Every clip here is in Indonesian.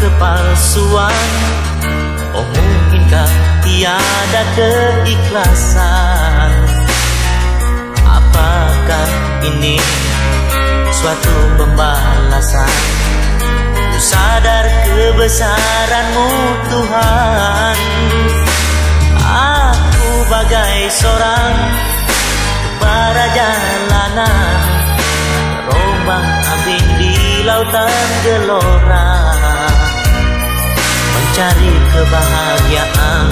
kepalsuan. Oh mungkinkah tiada keikhlasan? Apakah ini suatu pembalasan? Ku sadar kebesaranmu Tuhan. Aku bagai seorang para jalanan. Rombang ambing di lautan gelora Mencari kebahagiaan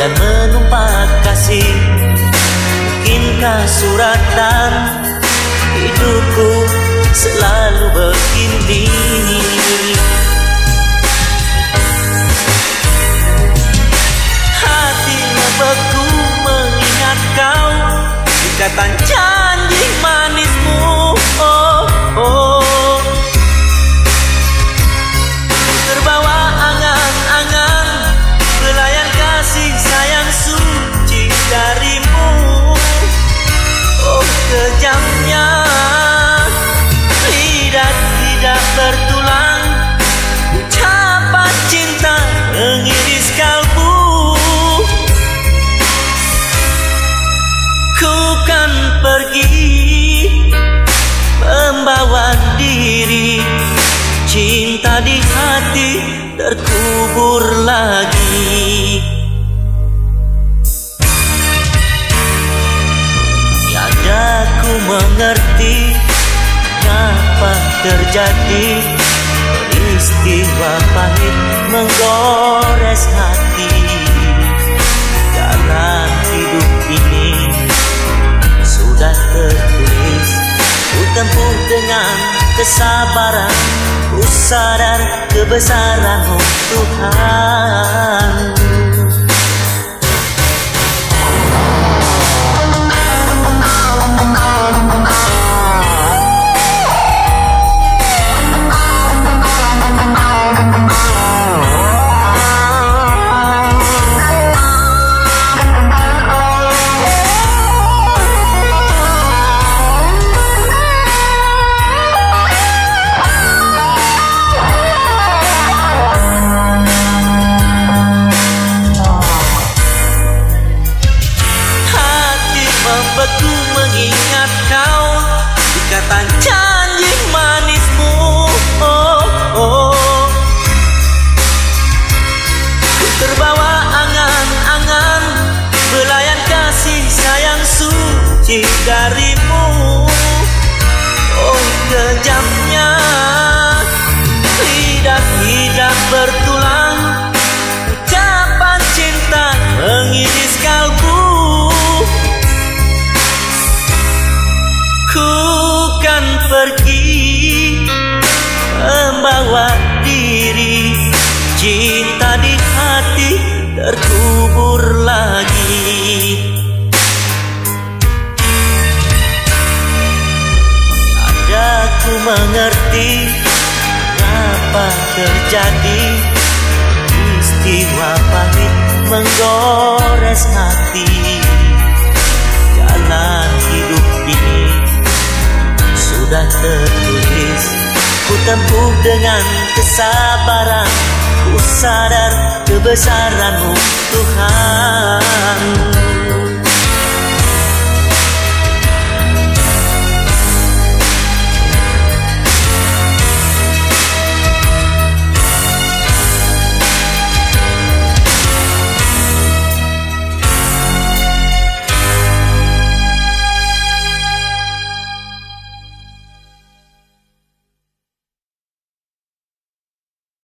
dan menumpat kasih. Mungkinkah suratan hidupku selalu begini. Hati membeku mengingat kau Ikatan janji terkubur lagi. Tiada ku mengerti Apa terjadi Peristiwa pahit menggores hati. Dalam hidup ini Sudah tertulis Ku tempuh dengan kesabaran Ku sadar kebesaranmu Tuhan membeku mengingat kau. Ikatan janji manismu. Oh, oh. Ku terbawa angan-angan. Belayan kasih sayang suci darimu Membawa diri. Cinta di hati terkubur lagi. Ada ku mengerti Apa terjadi. Istiwa pahit menggores hati. Jalan hidup ini sudah tertulis Ku tempuh dengan kesabaran. Ku sadar kebesaranmu Tuhan